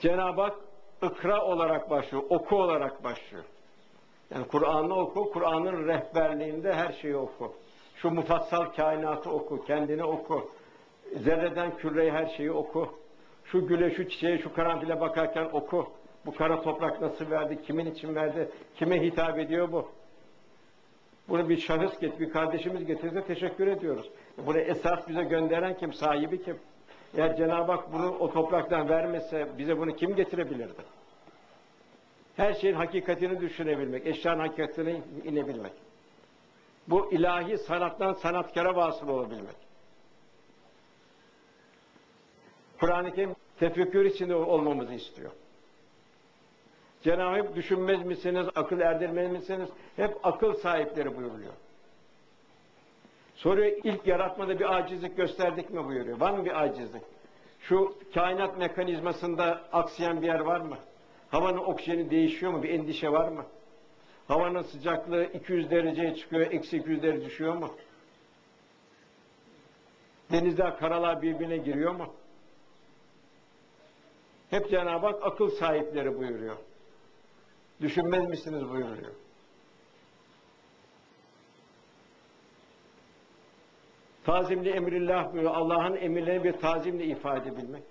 Cenab-ı Hak ikra olarak başlıyor, oku olarak başlıyor. Yani Kur'an'ı oku, Kur'an'ın rehberliğinde her şeyi oku. Şu mufassal kainatı oku, kendini oku. Zerreden küreye her şeyi oku. Şu güle, şu çiçeğe, şu karanfile bakarken oku. Bu kara toprak nasıl verdi, kimin için verdi, kime hitap ediyor bu? Bunu bir şahıs getir, bir kardeşimiz getirse teşekkür ediyoruz. Bunu esas bize gönderen kim, sahibi kim? Eğer Cenab-ı Hak bunu o topraktan vermese bize bunu kim getirebilirdi? Her şeyin hakikatini düşünebilmek, eşyanın hakikatini inebilmek. Bu ilahi sanattan sanatkara vasıl olabilmek. Kur'an-ı Kerim tefekkür içinde olmamızı istiyor. Cenab-ı Hak düşünmez misiniz, akıl erdirmez misiniz? Hep akıl sahipleri buyuruyor. Soruyor ilk yaratmada bir acizlik gösterdik mi buyuruyor. Var mı bir acizlik? Şu kainat mekanizmasında aksayan bir yer var mı? Havanın oksijeni değişiyor mu? Bir endişe var mı? Havanın sıcaklığı 200 dereceye çıkıyor, eksi 200 derece düşüyor mu? Denizler, karalar birbirine giriyor mu? Hep Cenab-ı Hak akıl sahipleri buyuruyor. Düşünmez misiniz buyuruyor. Tazimli emrillah buyuruyor. Allah'ın emirlerini bir tazimle ifade edebilmek.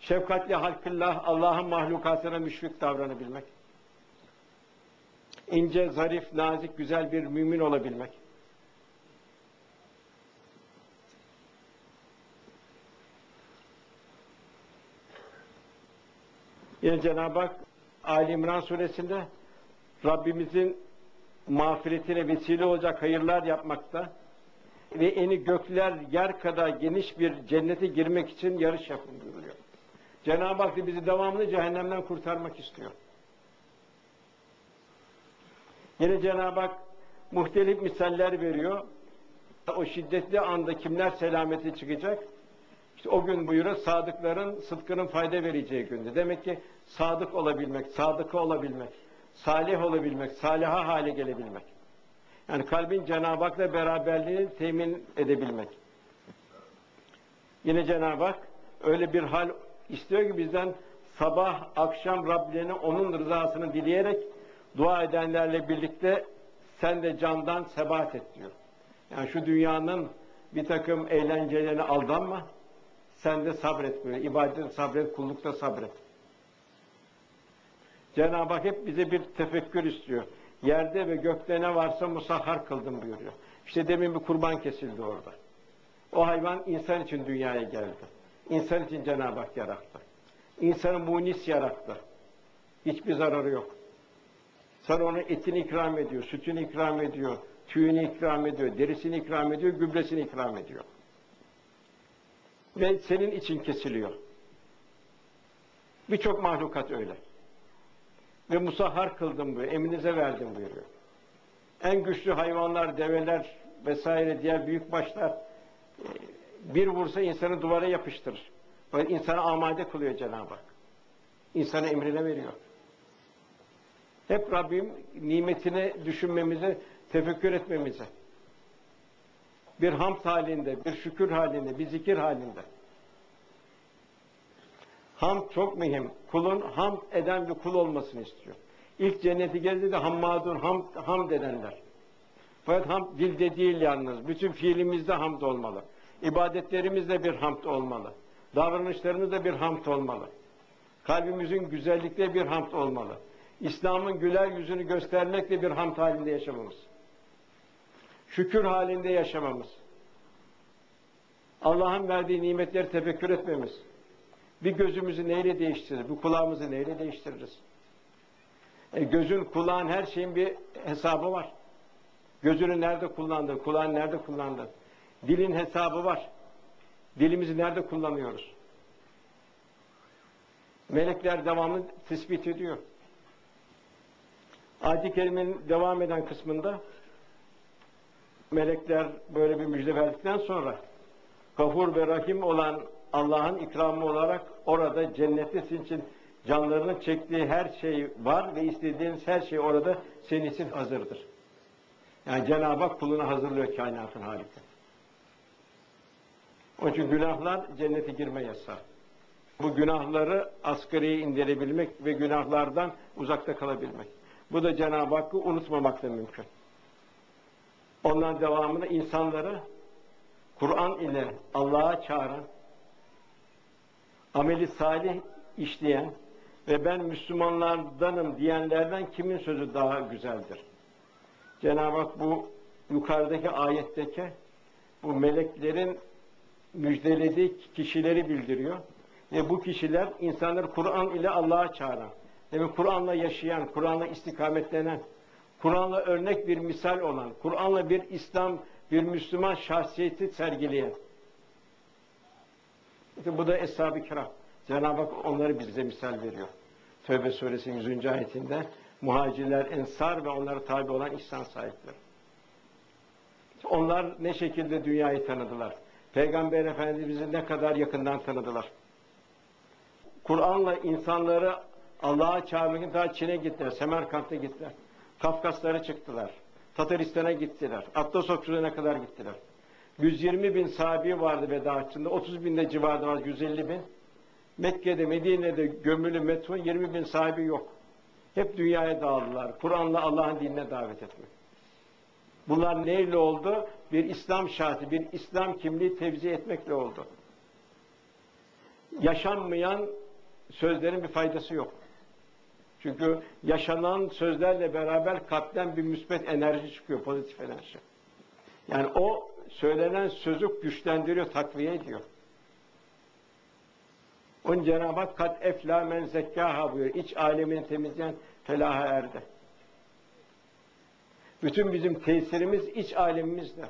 Şefkatli halkillah, Allah'ın mahlukatına müşfik davranabilmek. İnce, zarif, nazik, güzel bir mümin olabilmek. Yine Cenab-ı Hak Ali İmran suresinde Rabbimizin mağfiretine vesile olacak hayırlar yapmakta ve eni gökler yer kadar geniş bir cennete girmek için yarış yapın buyuruyor. Cenab-ı Hak bizi devamlı cehennemden kurtarmak istiyor. Yine Cenab-ı Hak muhtelif misaller veriyor. O şiddetli anda kimler selamete çıkacak? İşte o gün buyuruyor sadıkların sıdkının fayda vereceği gündü. Demek ki sadık olabilmek, sadıkı olabilmek, salih olabilmek, saliha hale gelebilmek. Yani kalbin Cenab-ı Hak'la beraberliğini temin edebilmek. Yine Cenab-ı Hak öyle bir hal istiyor ki bizden sabah, akşam Rablerine onun rızasını dileyerek dua edenlerle birlikte sen de candan sebat et diyor. Yani şu dünyanın bir takım eğlencelerine aldanma, sen de sabret böyle. İbadet sabret, kullukta sabret. Cenab-ı Hak hep bize bir tefekkür istiyor. Yerde ve gökte ne varsa musahhar kıldım buyuruyor. İşte demin bir kurban kesildi orada. O hayvan insan için dünyaya geldi. İnsan için Cenab-ı Hak yarattı. İnsanı munis yarattı. Hiçbir zararı yok. Sana ona etini ikram ediyor, sütünü ikram ediyor, tüyünü ikram ediyor, derisini ikram ediyor, gübresini ikram ediyor. Ve senin için kesiliyor. Birçok mahlukat öyle. Ve musahhar kıldım buyuruyor, emrinize verdim buyuruyor. En güçlü hayvanlar, develer vesaire diğer büyük başlar e, bir vursa insanı duvara yapıştırır. Böyle insanı amade kılıyor Cenab-ı Hak. İnsanı emrine veriyor. Hep Rabbim nimetini düşünmemize, tefekkür etmemize. Bir hamd halinde, bir şükür halinde, bir zikir halinde. Hamd çok mühim. Kulun hamd eden bir kul olmasını istiyor. İlk cenneti geldi de hammadun, hamd, hamd edenler. Fakat hamd dilde değil yalnız. Bütün fiilimizde hamd olmalı. İbadetlerimizde bir hamd olmalı. Davranışlarımızda bir hamd olmalı. Kalbimizin güzellikte bir hamd olmalı. İslam'ın güler yüzünü göstermekle bir hamd halinde yaşamamız. Şükür halinde yaşamamız. Allah'ın verdiği nimetleri tefekkür etmemiz. Bir gözümüzü neyle değiştiririz? Bir kulağımızı neyle değiştiririz? E, gözün, kulağın, her şeyin bir hesabı var. Gözünü nerede kullandın? Kulağını nerede kullandın? Dilin hesabı var. Dilimizi nerede kullanıyoruz? Melekler devamlı tespit ediyor. Ayet-i Kerime'nin devam eden kısmında melekler böyle bir müjde verdikten sonra gafur ve rahim olan Allah'ın ikramı olarak orada cennette sizin için canlarının çektiği her şey var ve istediğiniz her şey orada senin için hazırdır. Yani Cenab-ı Hak kulunu hazırlıyor kainatın harika. Onun için günahlar cennete girme yasağı. Bu günahları asgariye indirebilmek ve günahlardan uzakta kalabilmek. Bu da Cenab-ı Hakk'ı unutmamakla mümkün. Ondan devamında insanları Kur'an ile Allah'a çağıran, ameli salih işleyen ve ben Müslümanlardanım diyenlerden kimin sözü daha güzeldir? Cenab-ı Hak bu yukarıdaki ayetteki bu meleklerin müjdelediği kişileri bildiriyor. Ve bu kişiler insanları Kur'an ile Allah'a çağıran, demek Kur'an'la yaşayan, Kur'an'la istikametlenen, Kur'an'la örnek bir misal olan, Kur'an'la bir İslam, bir Müslüman şahsiyeti sergileyen. İşte bu da Eshab-ı Kiram. Cenab-ı Hak onları bize misal veriyor. Tövbe suresi 100. ayetinde muhacirler, ensar ve onlara tabi olan ihsan sahipleri. Onlar ne şekilde dünyayı tanıdılar? Peygamber Efendimiz'i ne kadar yakından tanıdılar? Kur'an'la insanları Allah'a çağırmak daha Çin'e gittiler, Semerkant'a gittiler. Kafkaslara çıktılar. Tataristan'a gittiler. Atlas Okçuluğu'na kadar gittiler. 120 bin sahibi vardı Vedaatçı'nda. 30 bin de civarında var, 150 bin. Mekke'de, Medine'de gömülü metfun 20 bin sahibi yok. Hep dünyaya dağıldılar. Kur'an'la Allah'ın dinine davet etmek. Bunlar neyle oldu? Bir İslam şahsi, bir İslam kimliği tevzi etmekle oldu. Yaşanmayan sözlerin bir faydası yok. Çünkü yaşanan sözlerle beraber kalpten bir müsbet enerji çıkıyor, pozitif enerji. Yani o söylenen sözü güçlendiriyor, takviye ediyor. Onun Cenab-ı Hak kat efla men zekkaha buyuruyor. İç alemini temizleyen felaha erdi. Bütün bizim tesirimiz iç alemimizde.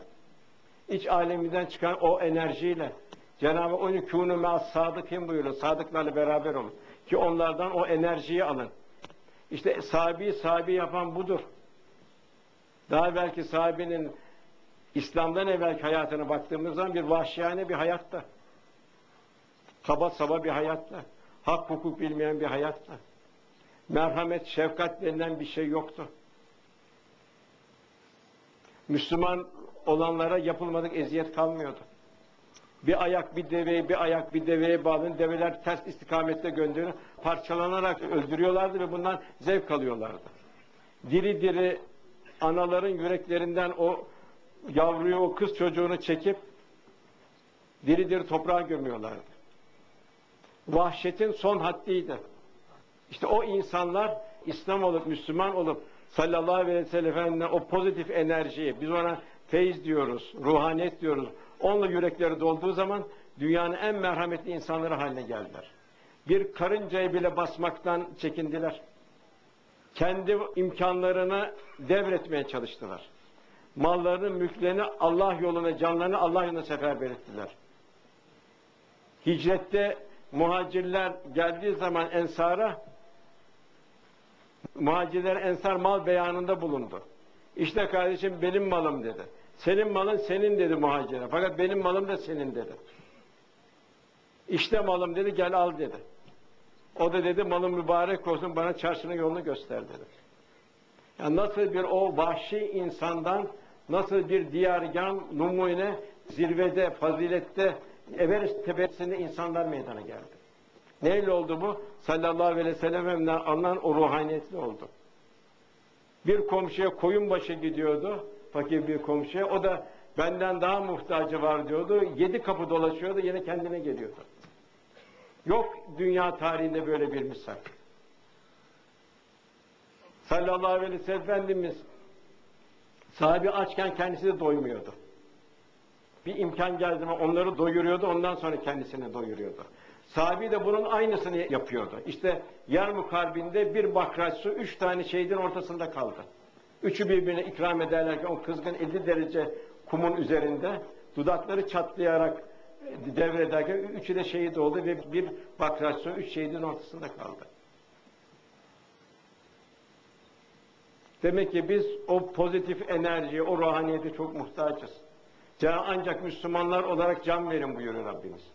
İç alemimizden çıkan o enerjiyle Cenab-ı Hak onu kûnü me'as sadıkın buyuruyor. Sadıklarla beraber olun. Ki onlardan o enerjiyi alın. İşte sahibi sahibi yapan budur. Daha belki sahibinin İslam'dan evvelki hayatına baktığımız zaman bir vahşiyane bir hayatta. Kaba saba bir hayatta. Hak hukuk bilmeyen bir hayatta. Merhamet, şefkat denilen bir şey yoktu. Müslüman olanlara yapılmadık eziyet kalmıyordu. Bir ayak bir deveye, bir ayak bir deveye bağlı develer ters istikamette gönderiyor. Parçalanarak öldürüyorlardı ve bundan zevk alıyorlardı. Diri diri anaların yüreklerinden o yavruyu, o kız çocuğunu çekip diri diri toprağa gömüyorlardı. Vahşetin son haddiydi. İşte o insanlar İslam olup, Müslüman olup sallallahu aleyhi ve sellem o pozitif enerjiyi, biz ona feyiz diyoruz, ruhaniyet diyoruz. Onunla yürekleri dolduğu zaman dünyanın en merhametli insanları haline geldiler. Bir karıncayı bile basmaktan çekindiler. Kendi imkanlarını devretmeye çalıştılar. Mallarını, mülklerini Allah yoluna, canlarını Allah yoluna seferber ettiler. Hicrette muhacirler geldiği zaman ensara muhacirler ensar mal beyanında bulundu. İşte kardeşim benim malım dedi. Senin malın senin dedi muhacire. Fakat benim malım da senin dedi. İşte malım dedi gel al dedi. O da dedi malım mübarek olsun bana çarşının yolunu göster dedi. Yani nasıl bir o vahşi insandan nasıl bir diyargan numune zirvede, fazilette, Everest tepesinde insanlar meydana geldi. Neyle oldu bu? Sallallahu aleyhi ve sellem'den alınan o ruhaniyetli oldu. Bir komşuya koyun başı gidiyordu, fakir bir komşuya. O da benden daha muhtacı var diyordu. Yedi kapı dolaşıyordu, yine kendine geliyordu. Yok dünya tarihinde böyle bir misal. Sallallahu aleyhi ve sellem Efendimiz sahibi açken kendisi de doymuyordu. Bir imkan geldi mi onları doyuruyordu, ondan sonra kendisini doyuruyordu. Sahibi de bunun aynısını yapıyordu. İşte Yarmuk Harbi'nde bir bakraç su üç tane şehidin ortasında kaldı. Üçü birbirine ikram ederlerken o kızgın 50 derece kumun üzerinde dudakları çatlayarak devrederken üçü de şehit oldu ve bir bakraç su üç şehidin ortasında kaldı. Demek ki biz o pozitif enerjiye, o ruhaniyete çok muhtacız. Ancak Müslümanlar olarak can verin buyuruyor Rabbimiz.